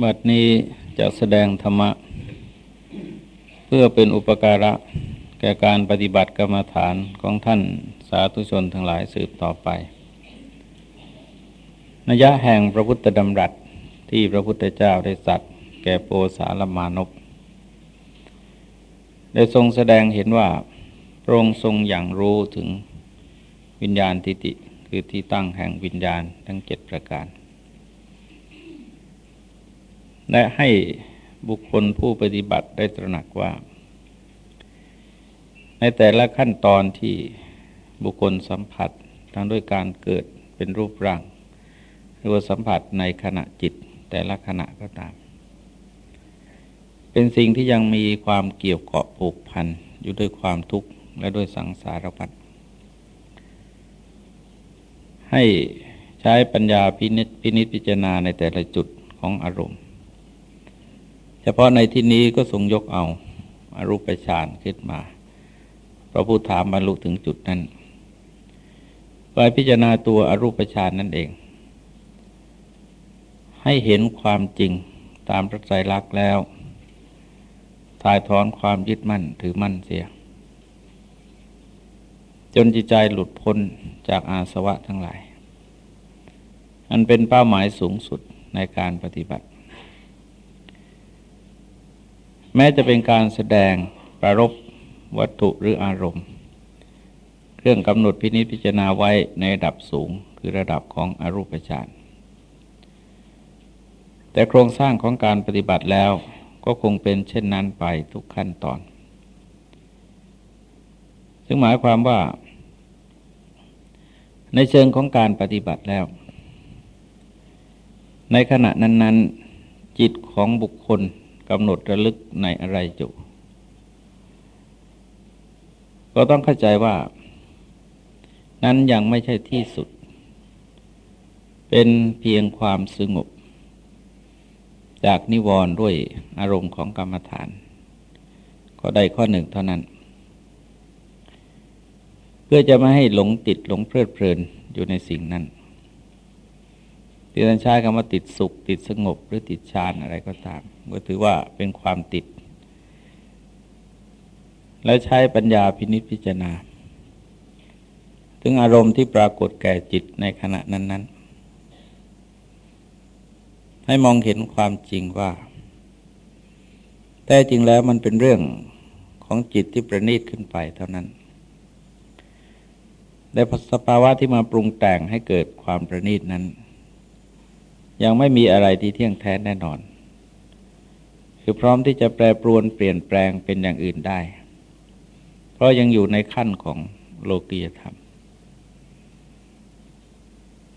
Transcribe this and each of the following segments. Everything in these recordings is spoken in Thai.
บัดนี้จะแสดงธรรมะ เพื่อเป็นอุปการะ แก่การปฏิบัติกรรมฐานของท่านสาธุชนทั้งหลายสืบต่อไปนัยะแห่งพระพุทธดำรัสที่พระพุทธเจ้าได้สัตว์แก่โปสารมานพได้ทรงแสดงเห็นว่าพระองค์ทรงอย่างรู้ถึงวิญญาณทิฏฐิคือที่ตั้งแห่งวิญญาณทั้งเจ็ดประการ และให้บุคคลผู้ปฏิบัติได้ตระหนักว่า ในแต่ละขั้นตอนที่บุคคลสัมผัสทั้งด้วยการเกิดเป็นรูปร่าง หรือว่าสัมผัสในขณะจิตแต่ละขณะก็ตาม เป็นสิ่งที่ยังมีความเกี่ยวเกาะผูกพันอยู่ด้วยความทุกข์และด้วยสังสารพัดให้ใช้ปัญญาพินิจพินิจพิจารณาในแต่ละจุดของอารมณ์ เฉพาะในที่นี้ก็ทรงยกเอาอารูปฌานขึ้นมา พระผู้ถามบรรลุถึงจุดนั้นไปพิจารณาตัวอรูปฌานนั่นเอง ให้เห็นความจริงตามพระไตรลักษณ์แล้วถ่ายถอนความยึดมั่นถือมั่นเสีย จนจิตใจหลุดพ้นจากอาสวะทั้งหลาย อันเป็นเป้าหมายสูงสุดในการปฏิบัติ แม้จะเป็นการแสดงประรบวัตถุหรืออารมณ์ เครื่องกำหนดพินิจพิจารณาไว้ในระดับสูงคือระดับของอรูปฌานแต่โครงสร้างของการปฏิบัติแล้วก็คงเป็นเช่นนั้นไปทุกขั้นตอน ซึ่งหมายความว่า ในเชิงของการปฏิบัติแล้ว ในขณะนั้น ๆ จิตของบุคคล กำหนดระลึกในอะไรจุก็ต้องเข้าใจว่า นั้นยังไม่ใช่ที่สุด เป็นเพียงความสงบ จากนิวรณ์ด้วยอารมณ์ของกรรมฐาน ก็ได้ข้อหนึ่งเท่านั้น เพื่อจะไม่ให้หลงติดหลงเพลิดเพลินอยู่ในสิ่งนั้น ที่ท่านใช้คำว่าติดสุข ติดสงบ หรือติดฌานอะไรก็ตาม ก็ถือว่าเป็นความติด แล้วใช้ปัญญาพินิจพิจารณา ถึงอารมณ์ที่ปรากฏแก่จิตในขณะนั้น ๆ ให้มองเห็นความจริงว่า แต่จริงแล้วมันเป็นเรื่องของจิตที่ประณีตขึ้นไปเท่านั้นแต่สภาวะที่มาปรุงแต่งให้เกิดความประณีตนั้น ยังไม่มีอะไรที่เที่ยงแท้แน่นอน คือพร้อมที่จะแปรปรวนเปลี่ยนแปลงเป็นอย่างอื่นได้ เพราะยังอยู่ในขั้นของโลกียธรรม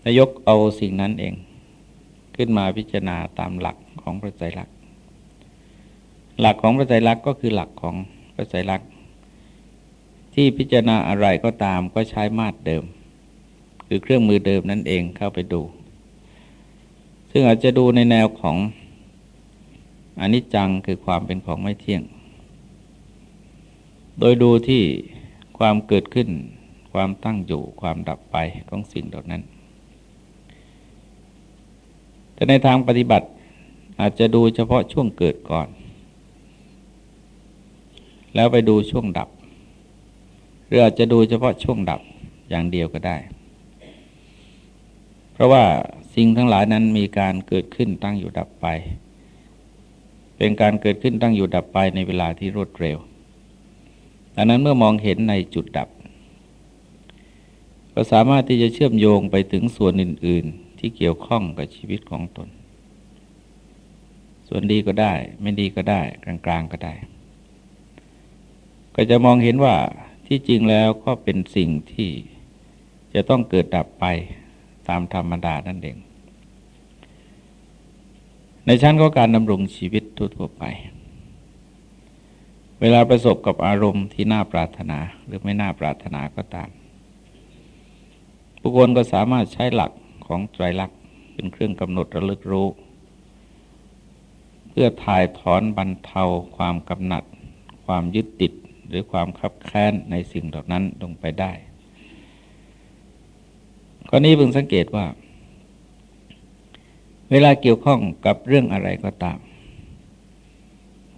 นายกเอาสิ่งนั้นเอง ขึ้นมาพิจารณาตามหลักของพระไตรลักษณ์ หลักของพระไตรลักษณ์ก็คือหลักของพระไตรลักษณ์ที่พิจารณาอะไรก็ตามก็ใช้มาตรเดิม คือเครื่องมือเดิมนั่นเองเข้าไปดู ซึ่งอาจจะดูในแนวของอนิจจังคือความเป็นของไม่เที่ยง โดยดูที่ความเกิดขึ้น ความตั้งอยู่ ความดับไปของสิ่งเหล่านั้น แต่ในทางปฏิบัติอาจจะดูเฉพาะช่วงเกิดก่อน แล้วไปดูช่วงดับ หรืออาจจะดูเฉพาะช่วงดับอย่างเดียวก็ได้ เพราะว่าสิ่งทั้งหลายนั้นมีการเกิดขึ้นตั้งอยู่ดับไป เป็นการเกิดขึ้นตั้งอยู่ดับไปในเวลาที่รวดเร็วดังนั้นเมื่อมองเห็นในจุดดับ ก็สามารถที่จะเชื่อมโยงไปถึงส่วนอื่น ๆ ที่เกี่ยวข้องกับชีวิตของตน ส่วนดีก็ได้ ไม่ดีก็ได้ กลาง ๆ ก็ได้ ก็จะมองเห็นว่าที่จริงแล้วก็เป็นสิ่งที่จะต้องเกิดดับไป ตามธรรมดานั่นเอง ในชั้นก็การดำรงชีวิตทั่วไป เวลาประสบกับอารมณ์ที่น่าปรารถนาหรือไม่น่าปรารถนาก็ตามบุคคลก็สามารถใช้หลักของไตรลักษณ์เป็นเครื่องกำหนดระลึกรู้ เพื่อถ่ายถอนบรรเทาความกำหนัด ความยึดติดหรือความคับแค้นในสิ่งเหล่านั้นลงไปได้ ข้อนี้เพิ่งสังเกตว่า เวลาเกี่ยวข้องกับเรื่องอะไรก็ตาม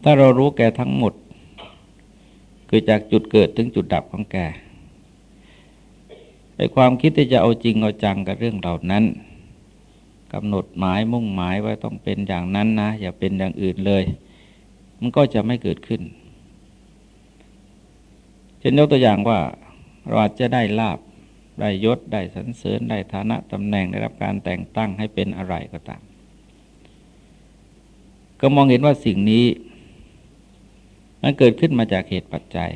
ถ้าเรารู้แก่ทั้งหมด คือจากจุดเกิดถึงจุดดับของแกไอความคิดที่จะเอาจริงเอาจังกับเรื่องเหล่านั้นกำหนดหมายมุ่งหมายว่าต้องเป็นอย่างนั้นนะ อย่าเป็นอย่างอื่นเลย มันก็จะไม่เกิดขึ้นเช่นยกตัวอย่างว่าเราอาจจะได้ลาบ ได้ยศได้สันเสริญได้ฐานะตำแหน่งได้รับการแต่งตั้งให้เป็นอะไรก็ตาม ก็มองเห็นว่าสิ่งนี้ มันเกิดขึ้นมาจากเหตุปัจจัย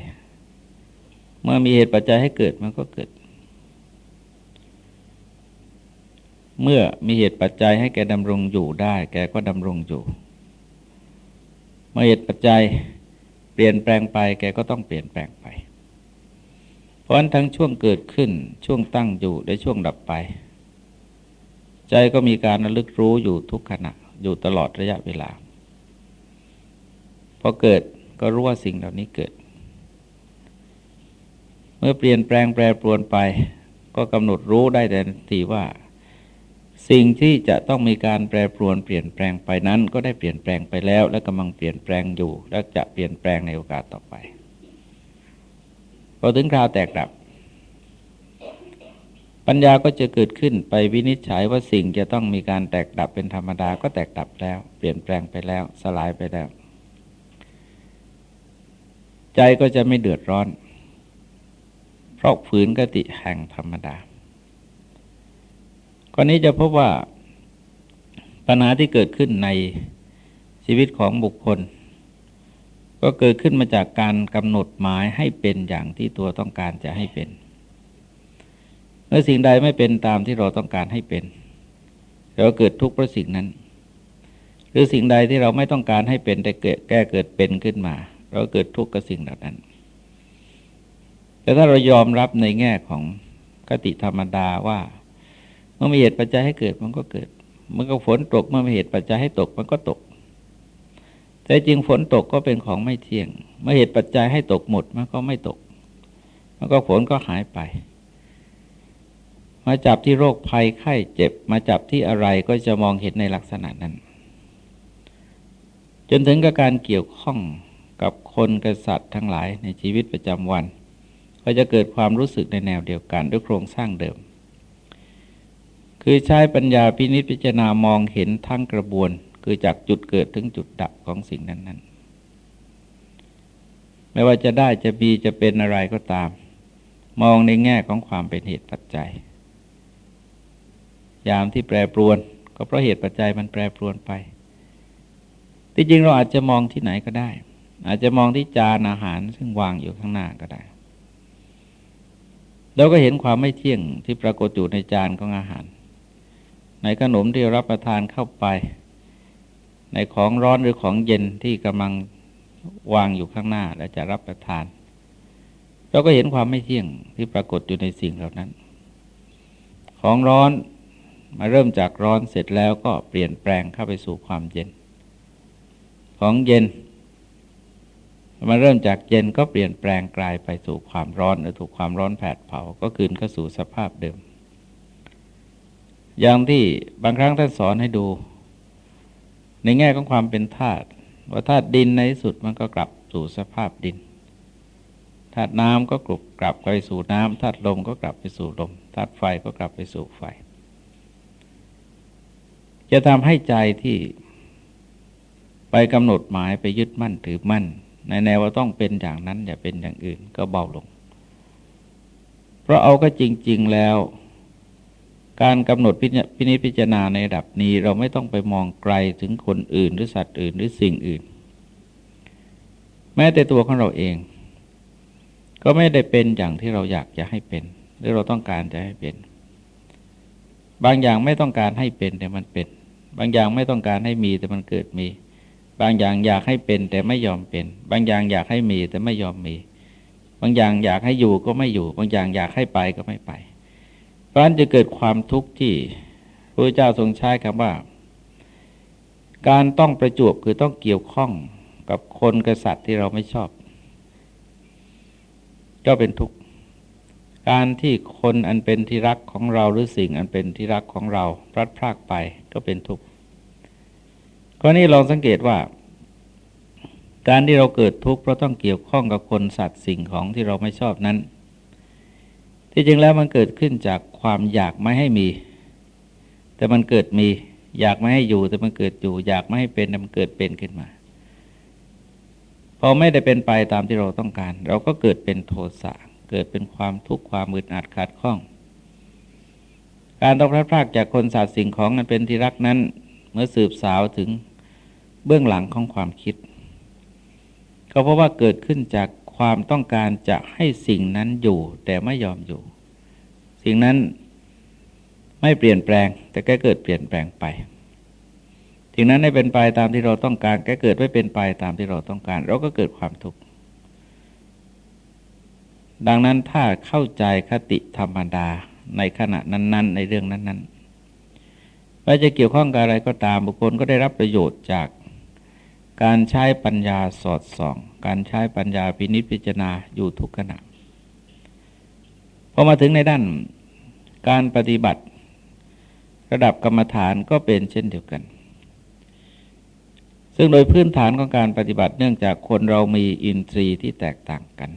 เมื่อมีเหตุปัจจัยให้เกิดมันก็เกิด เมื่อมีเหตุปัจจัยให้แกดำรงอยู่ได้ แกก็ดำรงอยู่ เมื่อเหตุปัจจัยเปลี่ยนแปลงไป แกก็ต้องเปลี่ยนแปลงไป ราะนั้นทั้งช่วงเกิดขึ้นช่วงตั้งอยู่และช่วงดับไป ใจก็มีการระลึกรู้อยู่ทุกขณะอยู่ตลอดระยะเวลาพอเกิดก็รู้ว่าสิ่งเหล่านี้เกิด เมื่อเปลี่ยนแปลงแปรปรวนไป ก็กำหนดรู้ได้แต่ทีว่า สิ่งที่จะต้องมีการแปรปรวนเปลี่ยนแปลงไปนั้น ก็ได้เปลี่ยนแปลงไปแล้ว และกำลังเปลี่ยนแปลงอยู่ และจะเปลี่ยนแปลงในโอกาสต่อไป พอถึงคราวแตกดับ ปัญญาก็จะเกิดขึ้นไปวินิจฉัยว่าสิ่งจะต้องมีการแตกดับเป็นธรรมดาก็แตกดับแล้ว เปลี่ยนแปลงไปแล้ว สลายไปแล้ว ใจก็จะไม่เดือดร้อน เพราะฝืนกติแห่งธรรมดาก้อนนี้จะพบว่าปัญหาที่เกิดขึ้นในชีวิตของบุคคล ก็เกิดขึ้นมาจากการกำหนดหมายให้เป็นอย่างที่ตัวต้องการจะให้เป็น เมื่อสิ่งใดไม่เป็นตามที่เราต้องการให้เป็นเราเกิดทุกข์เพราะสิ่งนั้น หรือสิ่งใดที่เราไม่ต้องการให้เป็นแต่เกิดแก้เกิดเป็นขึ้นมา เราเกิดทุกข์กับสิ่งเหล่านั้น แต่ถ้าเรายอมรับในแง่ของกติธรรมดาว่า เมื่อมีเหตุปัจจัยให้เกิดมันก็เกิด เมื่อก็ฝนตกเมื่อมีเหตุปัจจัยให้ตกมันก็ตก แต่จริงฝนตกก็เป็นของไม่เที่ยง เมื่อเหตุปัจจัยให้ตกหมดมันก็ไม่ตก มันก็ฝนก็หายไป มาจับที่โรคภัยไข้เจ็บ มาจับที่อะไรก็จะมองเห็นในลักษณะนั้น จนถึงกับการเกี่ยวข้องกับคนกษัตริย์ทั้งหลายในชีวิตประจำวัน ก็จะเกิดความรู้สึกในแนวเดียวกันด้วยโครงสร้างเดิม คือใช้ปัญญาพินิจพิจารณามองเห็นทั้งกระบวน คือจากจุดเกิดถึงจุดดับของสิ่งนั้น ๆ ไม่ว่าจะได้จะมีจะเป็นอะไรก็ตาม มองในแง่ของความเป็นเหตุปัจจัย ยามที่แปรปรวน ก็เพราะเหตุปัจจัยมันแปรปรวนไป ที่จริงเราอาจจะมองที่ไหนก็ได้ อาจจะมองที่จานอาหารซึ่งวางอยู่ข้างหน้าก็ได้เราก็เห็นความไม่เที่ยงที่ปรากฏอยู่ในจานของอาหาร ในขนมที่รับประทานเข้าไป ในของร้อนหรือของเย็นที่กำลังวางอยู่ข้างหน้าและจะรับประทาน เราก็เห็นความไม่เที่ยงที่ปรากฏอยู่ในสิ่งเหล่านั้น ของร้อนมาเริ่มจากร้อนเสร็จแล้วก็เปลี่ยนแปลงเข้าไปสู่ความเย็น ของเย็นมาเริ่มจากเย็นก็เปลี่ยนแปลงกลายไปสู่ความร้อนหรือถูกความร้อนแผดเผาก็คืนเข้าสู่สภาพเดิม อย่างที่บางครั้งท่านสอนให้ดู ในแง่ของความเป็นธาตุว่าธาตุดินในที่สุดมันก็กลับสู่สภาพดินธาตุน้ำก็กลับกลับไปสู่น้ำธาตุลมก็กลับไปสู่ลมธาตุไฟก็กลับไปสู่ไฟ จะทำให้ใจที่ไปกำหนดหมายไปยึดมั่นถือมั่น ในแนวว่าต้องเป็นอย่างนั้นอย่าเป็นอย่างอื่นก็เบาลง เพราะเอาก็จริง ๆแล้ว การกำหนดพินิจพิจารณาในระดับนี้เราไม่ต้องไปมองไกลถึงคนอื่นหรือสัตว์อื่นหรือสิ่งอื่น แม้แต่ตัวของเราเอง ก็ไม่ได้เป็นอย่างที่เราอยากจะให้เป็นหรือเราต้องการจะให้เป็น บางอย่างไม่ต้องการให้เป็นแต่มันเป็น บางอย่างไม่ต้องการให้มีแต่มันเกิดมี บางอย่างอยากให้เป็นแต่ไม่ยอมเป็น บางอย่างอยากให้มีแต่ไม่ยอมมี บางอย่างอยากให้อยู่ก็ไม่อยู่ บางอย่างอยากให้ไปก็ไม่ไป เพราะนั้นจะเกิดความทุกข์ที่พระเจ้าทรงใช้คำว่า การต้องประจวบคือต้องเกี่ยวข้องกับคนกษัตริย์ที่เราไม่ชอบ ก็เป็นทุกข์การที่คนอันเป็นที่รักของเราหรือสิ่งอันเป็นที่รักของเราพลัดพรากไปก็เป็นทุกข์ก็นี่ลองสังเกตว่า การที่เราเกิดทุกข์เพราะต้องเกี่ยวข้องกับคนสัตว์สิ่งของที่เราไม่ชอบนั้น ที่จริงแล้วมันเกิดขึ้นจากความอยากไม่ให้มี แต่มันเกิดมี อยากไม่ให้อยู่ แต่มันเกิดอยู่ อยากไม่ให้เป็นแต่มันเกิดเป็นขึ้นมา พอไม่ได้เป็นไปตามที่เราต้องการ เราก็เกิดเป็นโทสะเกิดเป็นความทุกข์ความมืดอัดขาดข้อง การต้องพลาดพลาดจากคนสัตว์สิ่งของนั้นเป็นที่รักนั้น เมื่อสืบสาวถึงเบื้องหลังของความคิด ก็เพราะว่าเกิดขึ้นจาก ความต้องการจะให้สิ่งนั้นอยู่ แต่ไม่ยอมอยู่ สิ่งนั้นไม่เปลี่ยนแปลง แต่แก็เกิดเปลี่ยนแปลงไปสิ่งนั้นไม่เป็นไปตามที่เราต้องการแก็เกิดไม่เป็นไปตามที่เราต้องการ เราก็เกิดความทุกข์ดังนั้นถ้าเข้าใจคติธรรมดาในขณะนั้น ๆ ในเรื่องนั้น ๆ ว่าจะเกี่ยวข้องกับอะไรก็ตามบุคคลก็ได้รับประโยชน์จาก การใช้ปัญญาสอดส่อง การใช้ปัญญาพินิจพิจารณาอยู่ทุกขณะพอมาถึงในด้านการปฏิบัติ ระดับกรรมฐานก็เป็นเช่นเดียวกัน ซึ่งโดยพื้นฐานของการปฏิบัติเนื่องจากคนเรามีอินทรีย์ที่แตกต่างกัน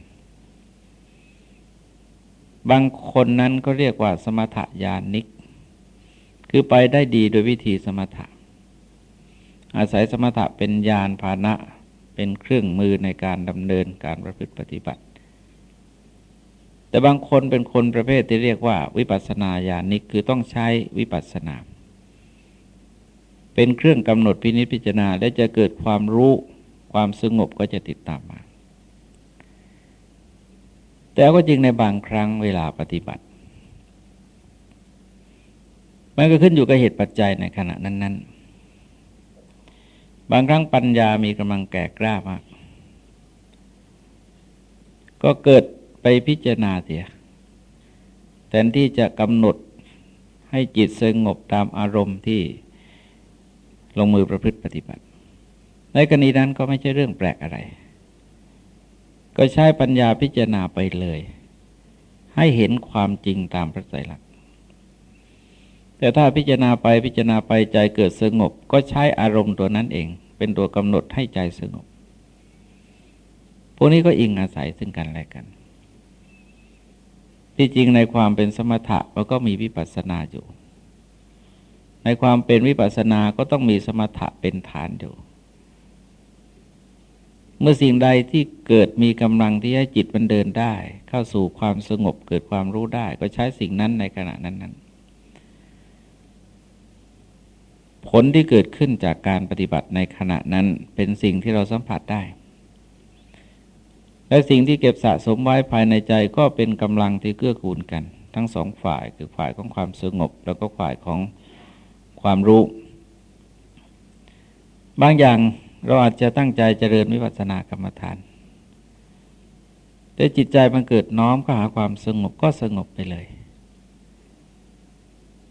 บางคนนั้นก็เรียกว่าสมถยานิก คือไปได้ดีโดยวิธีสมถะ อาศัยสมถะเป็นยานพาหนะเป็นเครื่องมือในการดำเนินการประพฤติปฏิบัติ แต่บางคนเป็นคนประเภทที่เรียกว่า วิปัสนาญาณิกคือต้องใช้วิปัสนา เป็นเครื่องกำหนดพินิจพิจารณาและจะเกิดความรู้ความสงบก็จะติดตามมา แต่ก็จริงในบางครั้งเวลาปฏิบัติ มันก็ขึ้นอยู่กับเหตุปัจจัยในขณะนั้น ๆ บางครั้งปัญญามีกำลังแก่กล้ามาก ก็เกิดไปพิจารณาเสีย แทนที่จะกำหนดให้จิตสงบตามอารมณ์ที่ลงมือประพฤติปฏิบัติ ในกรณีนั้นก็ไม่ใช่เรื่องแปลกอะไร ก็ใช้ปัญญาพิจารณาไปเลย ให้เห็นความจริงตามพระไตรลักษณ์ แต่ถ้าพิจารณาไปพิจารณาไปใจเกิดสงบ ก็ใช้อารมณ์ตัวนั้นเอง เป็นตัวกำหนดให้ใจสงบ พวกนี้ก็อิงอาศัยซึ่งกันและกัน ที่จริงในความเป็นสมถะมันก็มีวิปัสสนาอยู่ ในความเป็นวิปัสสนาก็ต้องมีสมถะเป็นฐานอยู่ เมื่อสิ่งใดที่เกิดมีกำลังที่ให้จิตมันเดินได้ เข้าสู่ความสงบเกิดความรู้ได้ ก็ใช้สิ่งนั้นในขณะนั้นนั้น ผลที่เกิดขึ้นจากการปฏิบัติในขณะนั้นเป็นสิ่งที่เราสัมผัสได้ และสิ่งที่เก็บสะสมไว้ภายในใจก็เป็นกำลังที่เกื้อกูลกัน ทั้งสองฝ่ายคือฝ่ายของความสงบ แล้วก็ฝ่ายของความรู้ บางอย่างเราอาจจะตั้งใจเจริญวิปัสสนากรรมฐาน แต่จิตใจมันเกิดน้อมก็หาความสงบก็สงบไปเลย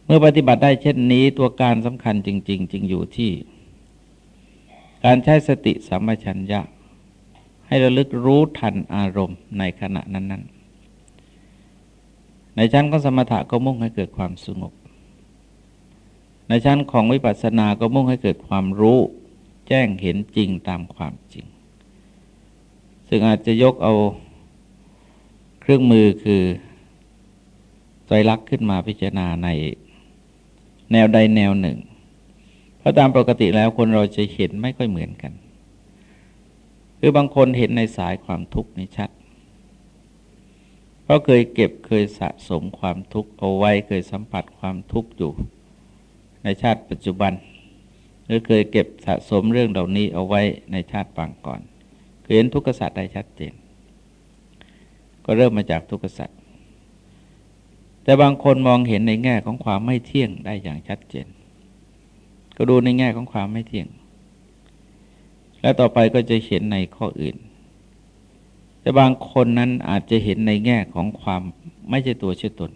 เมื่อปฏิบัติได้เช่นนี้ตัวการสำคัญจริง ๆ จึงอยู่ที่ การใช้สติสัมปชัญญะ ให้ระลึกรู้ทันอารมณ์ในขณะนั้น ๆ ในชั้นของสมถะก็มุ่งให้เกิดความสงบ ในชั้นของวิปัสสนาก็มุ่งให้เกิดความรู้ แจ้งเห็นจริงตามความจริง ซึ่งอาจจะยกเอาเครื่องมือคือใจรักขึ้นมาพิจารณาใน แนวใดแนวหนึ่ง เพราะตามปกติแล้วคนเราจะเห็นไม่ค่อยเหมือนกัน คือบางคนเห็นในสายความทุกข์นี่ชัด เพราะเคยเก็บเคยสะสมความทุกข์เอาไว้เคยสัมผัสความทุกข์อยู่ ในชาติปัจจุบัน หรือเคยเก็บสะสมเรื่องเหล่านี้เอาไว้ในชาติปางก่อนเคยเห็นทุกขสัตว์ได้ชัดเจน ก็เริ่มมาจากทุกขสัตว์ แต่บางคนมองเห็นในแง่ของความไม่เที่ยงได้อย่างชัดเจน ก็ดูในแง่ของความไม่เที่ยง และต่อไปก็จะเห็นในข้ออื่น แต่บางคนนั้นอาจจะเห็นในแง่ของความไม่ใช่ตัวชื่อตน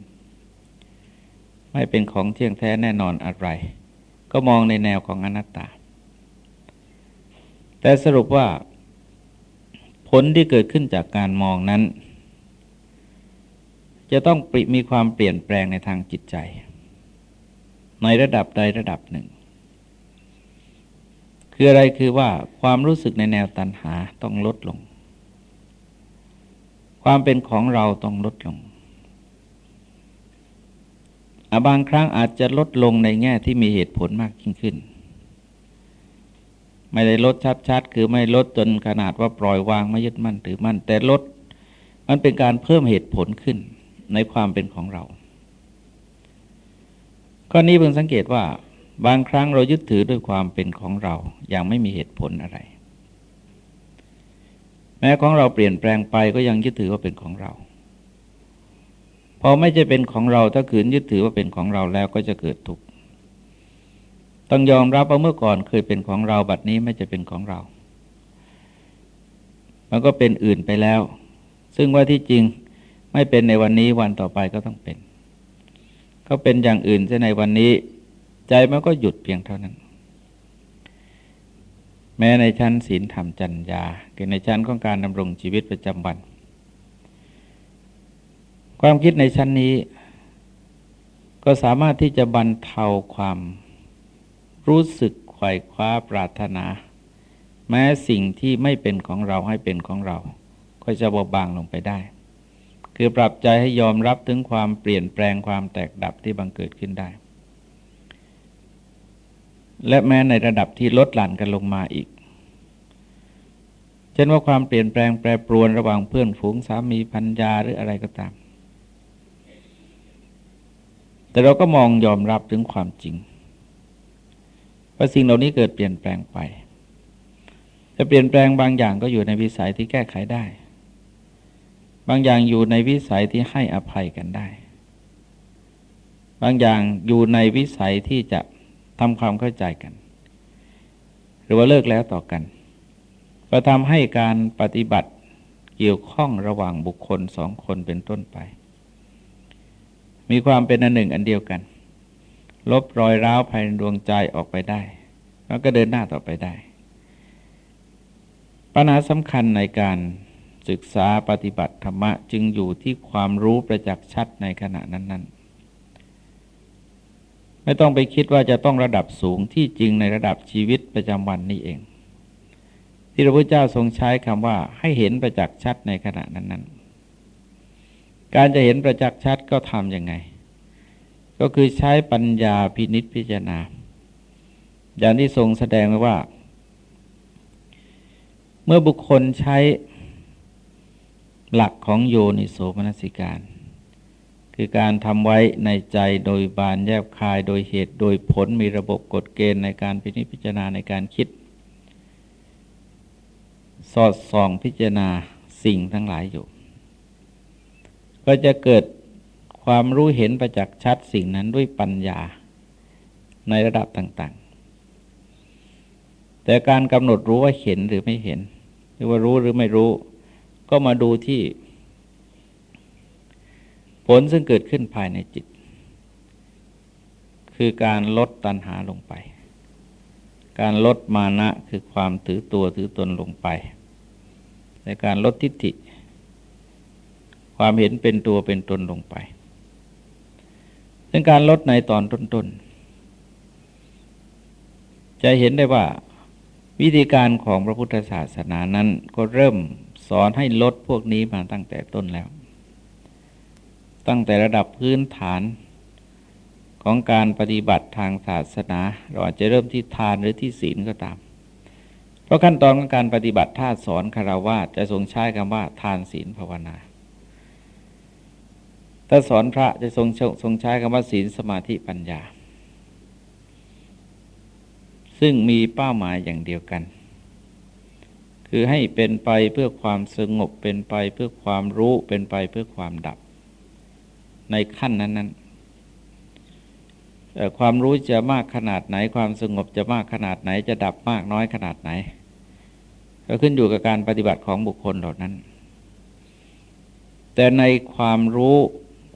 ไม่เป็นของเที่ยงแท้แน่นอนอะไร ก็มองในแนวของอนัตตา แต่สรุปว่า ผลที่เกิดขึ้นจากการมองนั้น จะต้องปรีมีความเปลี่ยนแปลงในทางจิตใจ ในระดับใดระดับหนึ่งคืคืออะไรคือว่าความรู้สึกในแนวตันหาต้องลดลง ความเป็นของเราต้องลดลงบางครั้งอาจจะลดลงในแง่ที่มีเหตุผลมากยิ่งขึ้น ไม่ได้ลดชัดๆ คือไม่ลดจนขนาดว่าปล่อยวางไม่ยึดมั่นถือมั่น แต่ลดมันเป็นการเพิ่มเหตุผลขึ้น ในความเป็นของเรา ข้อนี้เพิ่งสังเกตว่า บางครั้งเรายึดถือด้วยความเป็นของเรา อย่างไม่มีเหตุผลอะไร แม้ของเราเปลี่ยนแปลงไปก็ยังยึดถือว่าเป็นของเราพอไม่จะเป็นของเราถ้าขืนยึดถือว่าเป็นของเราแล้วก็จะเกิดทุกข์ต้องยอมรับว่าเมื่อก่อนเคยเป็นของเราบัดนี้ไม่จะเป็นของเรา มันก็เป็นอื่นไปแล้ว ซึ่งว่าที่จริง ไม่เป็นในวันนี้วันต่อไปก็ต้องเป็น เขาเป็นอย่างอื่นในวันนี้ ใจมันก็หยุดเพียงเท่านั้น แม้ในชั้นศีลธรรมจัญญาคือในชั้นของการดำรงชีวิตประจำวัน ความคิดในชั้นนี้ ก็สามารถที่จะบรรเทาความรู้สึกไขว่คว้าปรารถนา แม้สิ่งที่ไม่เป็นของเราให้เป็นของเรา ก็จะเบาบางลงไปได้ คือปรับใจให้ยอมรับถึงความเปลี่ยนแปลงความแตกดับที่บังเกิดขึ้นได้ และแม้ในระดับที่ลดหลั่นกันลงมาอีก เช่นว่าความเปลี่ยนแปลงแปรปรวนระหว่างเพื่อนฝูงสามีพัญญาหรืออะไรก็ตาม แต่เราก็มองยอมรับถึงความจริงว่าสิ่งเหล่านี้เกิดเปลี่ยนแปลงไปแต่เปลี่ยนแปลงบางอย่างก็อยู่ในวิสัยที่แก้ไขได้ บางอย่างอยู่ในวิสัยที่ให้อภัยกันได้ บางอย่างอยู่ในวิสัยที่จะทำความเข้าใจกัน หรือว่าเลิกแล้วต่อกัน ก็ทำให้การปฏิบัติเกี่ยวข้องระหว่างบุคคลสองคนเป็นต้นไป มีความเป็นอันหนึ่งอันเดียวกัน ลบรอยร้าวภายในดวงใจออกไปได้ แล้วก็เดินหน้าต่อไปได้ ปัญหาสำคัญในการ ศึกษาปฏิบัติธรรมะจึงอยู่ที่ความรู้ประจักษ์ชัดในขณะนั้น ๆ ไม่ต้องไปคิดว่าจะต้องระดับสูงที่จริงในระดับชีวิตประจำวันนี้เอง ที่พระพุทธเจ้าทรงใช้คำว่าให้เห็นประจักษ์ชัดในขณะนั้น ๆ การจะเห็นประจักษ์ชัดก็ทำยังไง ก็คือใช้ปัญญาพินิษพิจารณา อย่างที่ทรงแสดงไว้ว่าเมื่อบุคคลใช้ หลักของโยนิโสมนสิการ คือการทำไว้ในใจโดยบานแยบคายโดยเหตุโดยผลมีระบบกฎเกณฑ์ในการพินิจพิจารณาในการคิด สอดส่องพิจารณาสิ่งทั้งหลายอยู่ ก็จะเกิดความรู้เห็นประจักษ์ชัดสิ่งนั้นด้วยปัญญาในระดับต่าง ๆ แต่การกำหนดรู้ว่าเห็นหรือไม่เห็น หรือว่ารู้หรือไม่รู้ ก็มาดูที่ ผลซึ่งเกิดขึ้นภายในจิต คือการลดตัณหาลงไป การลดมานะคือความถือตัวถือตนลงไป ในการลดทิฏฐิ ความเห็นเป็นตัวเป็นตนลงไป ซึ่งการลดในตอนต้นๆจะเห็นได้ว่าวิธีการของพระพุทธศาสนานั้นก็เริ่ม สอนให้ลดพวกนี้มาตั้งแต่ต้นแล้ว ตั้งแต่ระดับพื้นฐานของการปฏิบัติทางศาสนา เราอาจจะเริ่มที่ทานหรือที่ศีลก็ตาม เพราะขั้นตอนของการปฏิบัติถ้าสอนคารวะจะทรงใช้คำว่าทานศีลภาวนา ถ้าสอนพระจะทรงทรงใช้คำว่าศีลสมาธิปัญญา ซึ่งมีเป้าหมายอย่างเดียวกัน คือให้เป็นไปเพื่อความสงบเป็นไปเพื่อความรู้เป็นไปเพื่อความดับ ในขั้นนั้นๆแต่ความรู้จะมากขนาดไหน ความสงบจะมากขนาดไหน จะดับมากน้อยขนาดไหน ก็ขึ้นอยู่กับการปฏิบัติของบุคคลเหล่านั้น แต่ในความรู้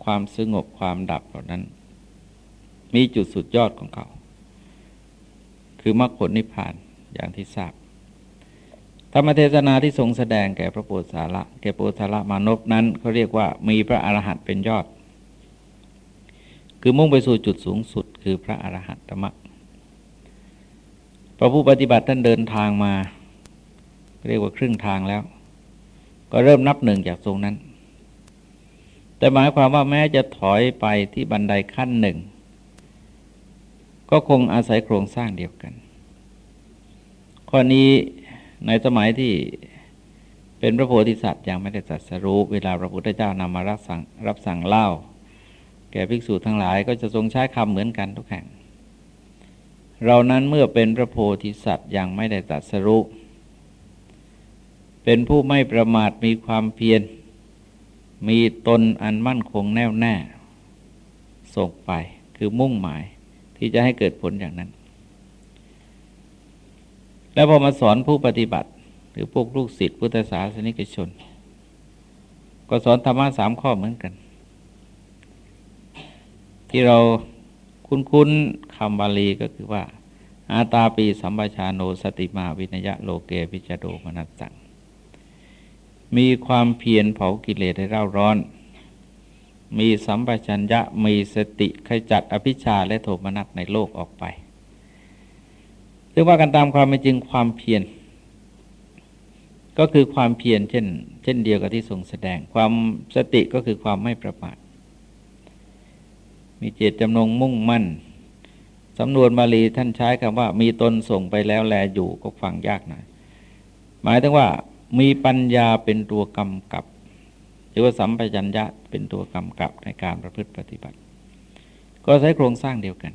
ความสงบความดับเหล่านั้น มีจุดสุดยอดของเขา คือมรรคผลนิพพานอย่างที่ทราบ ธรรมเทศนาที่ทรงแสดงแก่พระโพธิสัตว์แก่โพธิสัตว์มานพนั้นเขาเรียกว่ามีพระอรหันต์เป็นยอด คือมุ่งไปสู่จุดสูงสุดคือพระอรหันตมรรคพอผู้ปฏิบัติท่านเดินทางมา เรียกว่าครึ่งทางแล้ว ก็เริ่มนับหนึ่งจากตรงนั้น แต่หมายความว่าแม้จะถอยไปที่บันไดขั้นหนึ่ง ก็คงอาศัยโครงสร้างเดียวกัน ข้อนี้ ในสมัยที่เป็นพระโพธิสัตว์ยังไม่ได้ตรัสรู้เวลาพระพุทธเจ้านำมารับสั่งรับสั่งเล่า แก่ภิกษุทั้งหลายก็จะทรงใช้คำเหมือนกันทุกแห่ง เรานั้นเมื่อเป็นพระโพธิสัตว์ยังไม่ได้ตรัสรู้เป็นผู้ไม่ประมาทมีความเพียร มีตนอันมั่นคงแน่วแน่ส่งไปคือมุ่งหมายที่จะให้เกิดผลอย่างนั้น แล้วพอมาสอนผู้ปฏิบัติ หรือพวกลูกศิษย์พุทธศาสนิกชน ก็สอนธรรมะสามข้อเหมือนกัน ที่เราคุ้นๆคำบาลีก็คือว่า อาตาปีสัมปชาโนสติมาวินยะโลเกวิจโดมนัสสังมีความเพียรเผากิเลสให้เร่าร้อน มีสัมปชัญญะมีสติขจัดอภิชาและโทมนัสในโลกออกไป ซึ่งว่ากันตามความเป็นจริงความเพียรก็คือความเพียรเช่น เช่นเดียวกับที่ทรงแสดงความสติก็คือความไม่ประมาทมีเจตจำนงมุ่งมั่นสำนวนบาลีท่านใช้คำว่า มีตนส่งไปแล้วแลอยู่ก็ฟังยากหน่อยหมายถึงว่า มีปัญญาเป็นตัวกำกับหรือว่าสัมปชัญญะเป็นตัวกำกับในการประพฤติปฏิบัติ ก็ใช้โครงสร้างเดียวกัน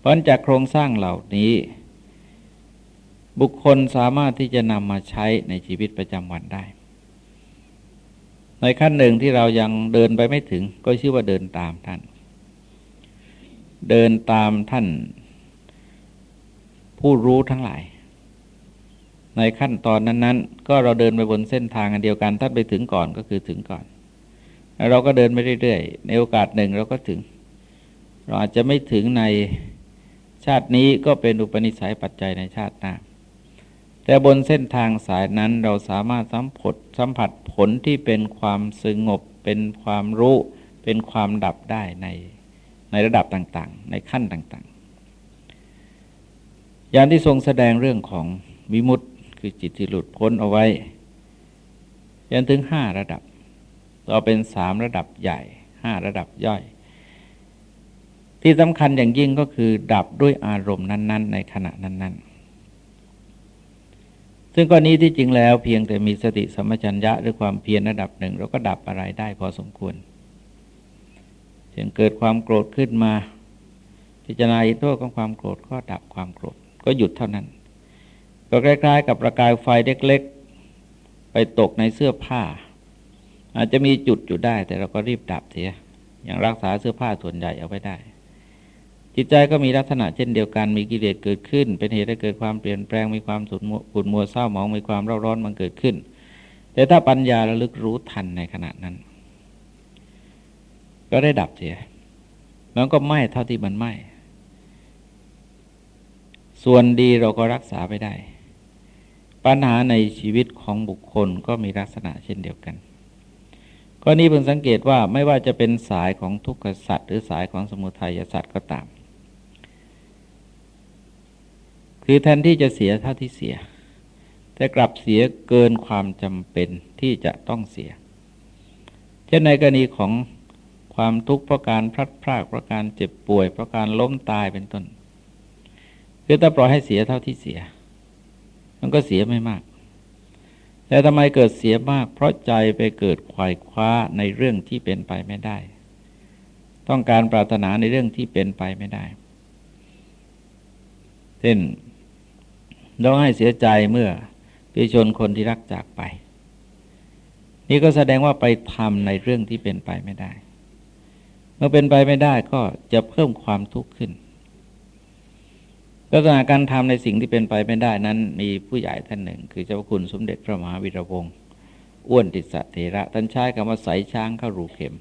เพราะจากโครงสร้างเหล่านี้ บุคคลสามารถที่จะนำมาใช้ในชีวิตประจำวันได้ ในขั้นหนึ่งที่เรายังเดินไปไม่ถึง ก็ชื่อว่าเดินตามท่าน เดินตามท่าน ผู้รู้ทั้งหลาย ในขั้นตอนนั้น ๆ ก็เราเดินไปบนเส้นทางอันเดียวกันท่านไปถึงก่อนก็คือถึงก่อนแล้วเราก็เดินไปเรื่อยๆ ในโอกาสหนึ่งเราก็ถึง เราอาจจะไม่ถึงใน ชาตินี้ก็เป็นอุปนิสัยปัจจัยในชาติหน้า แต่บนเส้นทางสายนั้นเราสามารถสัมผัสสัมผัสผลที่เป็นความสงบ เป็นความรู้ เป็นความดับได้ในในระดับต่างๆ ในขั้นต่างๆ อย่างที่ทรงแสดงเรื่องของวิมุตตคือจิตที่หลุดพ้นเอาไว้ยันถึงห้าระดับ ต่อเป็นสามระดับใหญ่ห้าระดับย่อย ที่สำคัญอย่างยิ่งก็คือ ดับด้วยอารมณ์นั้น ๆ ในขณะนั้น ๆ ซึ่งกรณีที่จริงแล้วเพียงแต่มีสติสัมปชัญญะหรือความเพียรระดับหนึ่ง เราก็ดับอะไรได้พอสมควรเช่นเกิดความโกรธขึ้นมา พิจารณาอิโทษของความโกรธก็ดับความโกรธก็หยุดเท่านั้น ก็คล้ายๆ กับประกายไฟเล็กๆ ไปตกในเสื้อผ้า อาจจะมีจุดอยู่ได้แต่เราก็รีบดับเสียอย่างรักษาเสื้อผ้าส่วนใหญ่เอาไว้ได้ จิตใจก็มีลักษณะเช่นเดียวกันมีกิเลสเกิดขึ้น เป็นเหตุให้เกิดความเปลี่ยนแปลงมีความสุดขุ่นมัวเศร้าหมองมีความร้อนร้อนมันเกิดขึ้น แต่ถ้าปัญญาระลึกรู้ทันในขณะนั้น ก็ได้ดับเสียมันก็ไหม้เท่าที่มันไหม้ส่วนดีเราก็รักษาไปได้ ปัญหาในชีวิตของบุคคลก็มีลักษณะเช่นเดียวกันข้อนี้เพิ่งสังเกตว่าไม่ว่าจะเป็นสายของทุกขสัตว์หรือสายของสมุทัยสัตว์ก็ตาม คือแทนที่จะเสียเท่าที่เสีย แต่กลับเสียเกินความจำเป็นที่จะต้องเสีย เช่นในกรณีของความทุกข์เพราะการพลัดพรากเพราะการเจ็บป่วยเพราะการล้มตายเป็นต้น คือถ้าปล่อยให้เสียเท่าที่เสีย มันก็เสียไม่มากแต่ทำไมเกิดเสียมาก เพราะใจไปเกิดควายคว้าในเรื่องที่เป็นไปไม่ได้ ต้องการปรารถนาในเรื่องที่เป็นไปไม่ได้ เช่น ร้องให้เสียใจเมื่อพิชนคนที่รักจากไป นี่ก็แสดงว่าไปทำในเรื่องที่เป็นไปไม่ได้ เมื่อเป็นไปไม่ได้ก็จะเพิ่มความทุกข์ขึ้นลักษณะการทำในสิ่งที่เป็นไปไม่ได้นั้น มีผู้ใหญ่ท่านหนึ่ง คือเจ้าคุณสมเด็จพระมหาวีระวงศ์อ้วนติสเถระท่านใช้คำว่าใสช้างเข้ารูเข็ม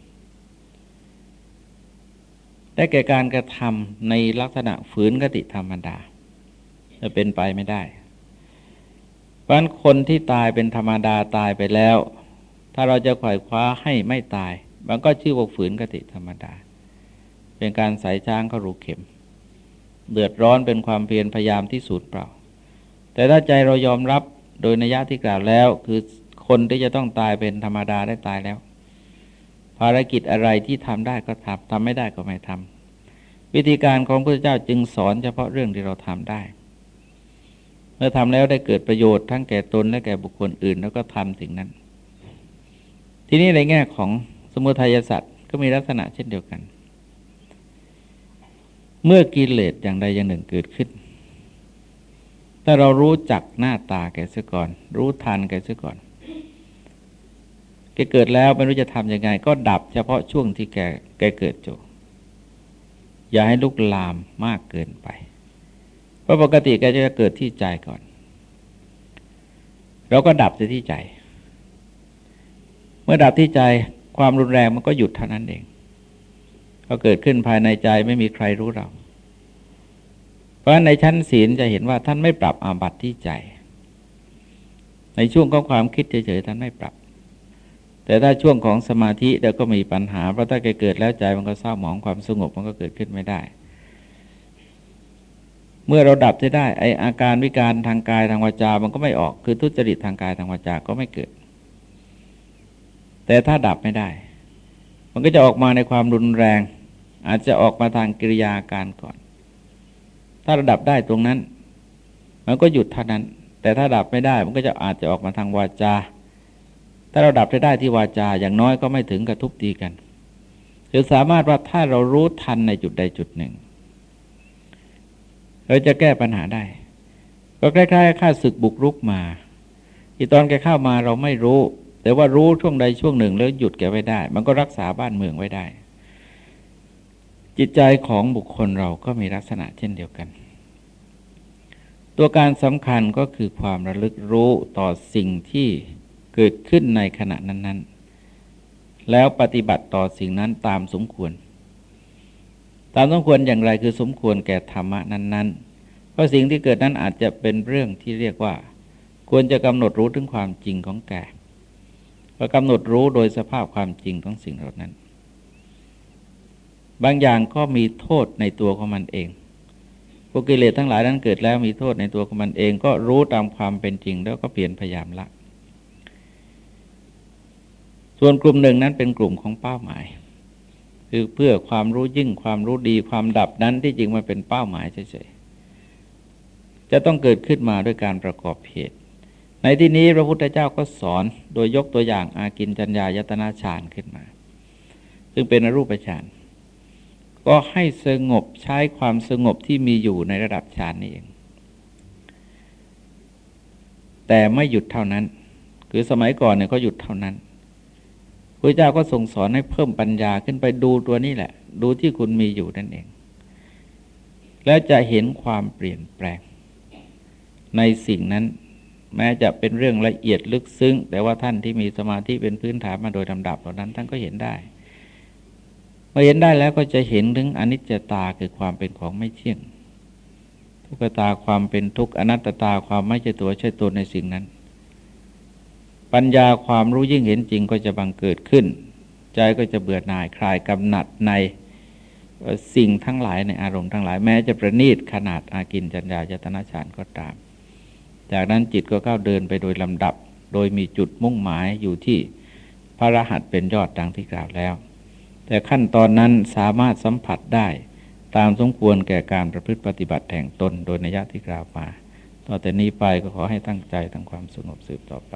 ได้แก่การกระทำในลักษณะฝืนกติธรรมดา เป็นไปไม่ได้ เพราะคนที่ตายเป็นธรรมดาตายไปแล้ว ถ้าเราจะขวายคว้าให้ไม่ตาย มันก็ชื่อว่าฝืนกติธรรมดา เป็นการใส่ช้างเข้ารูเข็ม เดือดร้อนเป็นความเพียรพยายามที่สุดเปล่า แต่ถ้าใจเรายอมรับโดยนัยยะที่กล่าวแล้ว คือคนที่จะต้องตายเป็นธรรมดาได้ตายแล้ว ภารกิจอะไรที่ทำได้ก็ทำทำไม่ได้ก็ไม่ทำวิธีการของพระเจ้าจึงสอนเฉพาะเรื่องที่เราทำได้ เมื่อทำแล้วได้เกิดประโยชน์ทั้งแก่ตนและแก่บุคคลอื่น แล้วก็ทำถึงนั้น ทีนี้ในแง่ของสมุทัยสัตว์ก็มีลักษณะเช่นเดียวกัน เมื่อกิเลสอย่างใดอย่างหนึ่งเกิดขึ้น ถ้าเรารู้จักหน้าตาแก่เสียก่อน รู้ทันแก่เสียก่อนแกเกิดแล้วไม่รู้จะทำยังไง ก็ดับเฉพาะช่วงที่แกแกเกิดโจอย่าให้ลุกลามมากเกินไป เพราะปกติแกจะเกิดที่ใจก่อน เราก็ดับที่ใจ เมื่อดับที่ใจความรุนแรงมันก็หยุดเท่านั้นเองก็เกิดขึ้นภายในใจไม่มีใครรู้เรา เพราะในชั้นศีลจะเห็นว่าท่านไม่ปรับอาบัติที่ใจ ในช่วงของความคิดเฉยๆท่านไม่ปรับ แต่ถ้าช่วงของสมาธิเดี๋ยวก็มีปัญหาเพราะถ้าเกิดแล้วใจมันก็เศร้าหมองความสงบมันก็เกิดขึ้นไม่ได้ เมื่อเราดับได้ไออาการวิการทางกายทางวาจา มันก็ไม่ออกคือทุจริตทางกายทางวาจา ก็ไม่เกิด แต่ถ้าดับไม่ได้ มันก็จะออกมาในความรุนแรง อาจจะออกมาทางกิริยาการก่อน ถ้าระดับได้ตรงนั้น มันก็หยุดเท่านั้น แต่ถ้าดับไม่ได้ มันก็จะอาจจะออกมาทางวาจา ถ้าเราดับได้ที่วาจาอย่างน้อยก็ไม่ถึงกระทุบตีกัน คือสามารถว่าถ้าเรารู้ทันในจุดใดจุดหนึ่ง เราจะแก้ปัญหาได้ ก็คล้ายๆข้าศึกบุกรุกมา ที่ตอนแกเข้ามาเราไม่รู้ แต่ว่ารู้ช่วงใดช่วงหนึ่งแล้วหยุดแกไว้ได้ มันก็รักษาบ้านเมืองไว้ได้ จิตใจของบุคคลเราก็มีลักษณะเช่นเดียวกัน ตัวการสำคัญก็คือความระลึกรู้ต่อสิ่งที่เกิดขึ้นในขณะนั้น ๆ แล้วปฏิบัติต่อสิ่งนั้นตามสมควร ตามสมควรอย่างไรคือสมควรแก่ธรรมะนั้น ๆ เพราะสิ่งที่เกิดนั้นอาจจะเป็นเรื่องที่เรียกว่า ควรจะกำหนดรู้ถึงความจริงของแก่ก็กำหนดรู้โดยสภาพความจริงของสิ่งเหล่านั้น บางอย่างก็มีโทษในตัวของมันเองพวกกิเลสทั้งหลายนั้นเกิดแล้วมีโทษในตัวของมันเอง ก็รู้ตามความเป็นจริงแล้วก็เปลี่ยนพยายามละ ส่วนกลุ่มหนึ่งนั้นเป็นกลุ่มของเป้าหมาย คือเพื่อความรู้ยิ่งความรู้ดีความดับนั้นที่จริงมันเป็นเป้าหมายเฉยๆจะต้องเกิดขึ้นมาด้วยการประกอบเหตุ ในที่นี้พระพุทธเจ้าก็สอนโดยยกตัวอย่างอากินจัญญายตนาฌานขึ้นมา ซึ่งเป็นอรูปฌานก็ให้สงบใช้ความสงบที่มีอยู่ในระดับฌานนี่เอง แต่ไม่หยุดเท่านั้น คือสมัยก่อนเนี่ยก็หยุดเท่านั้น พระเจ้าก็ทรงสอนให้เพิ่มปัญญาขึ้นไปดูตัวนี้แหละ ดูที่คุณมีอยู่นั่นเอง แล้วจะเห็นความเปลี่ยนแปลง ในสิ่งนั้น แม้จะเป็นเรื่องละเอียดลึกซึ้ง แต่ว่าท่านที่มีสมาธิเป็นพื้นฐานมาโดยลำดับเหล่านั้นท่านก็เห็นได้เมื่อเห็นได้แล้วก็จะเห็นถึงอนิจจตาคือความเป็นของไม่เที่ยงทุกตาความเป็นทุกข์อนัตตาความไม่ใช่ตัวใช่ตนในสิ่งนั้น ปัญญาความรู้ยิ่งเห็นจริงก็จะบังเกิดขึ้น ใจก็จะเบื่อหน่ายคลายกำหนัดในสิ่งทั้งหลายในอารมณ์ทั้งหลายแม้จะประณีตขนาดอากินจัญญาจตนาฌานก็ตาม จากนั้นจิตก็ก้าวเดินไปโดยลำดับ โดยมีจุดมุ่งหมายอยู่ที่พระรหัสเป็นยอดดังที่กล่าวแล้ว แต่ขั้นตอนนั้นสามารถสัมผัสได้ตามสมควรแก่การประพฤติปฏิบัติแห่งตนโดยนิยะที่กล่าวมา ต่อแต่นี้ไปก็ขอให้ตั้งใจทำความสงบสืบต่อไป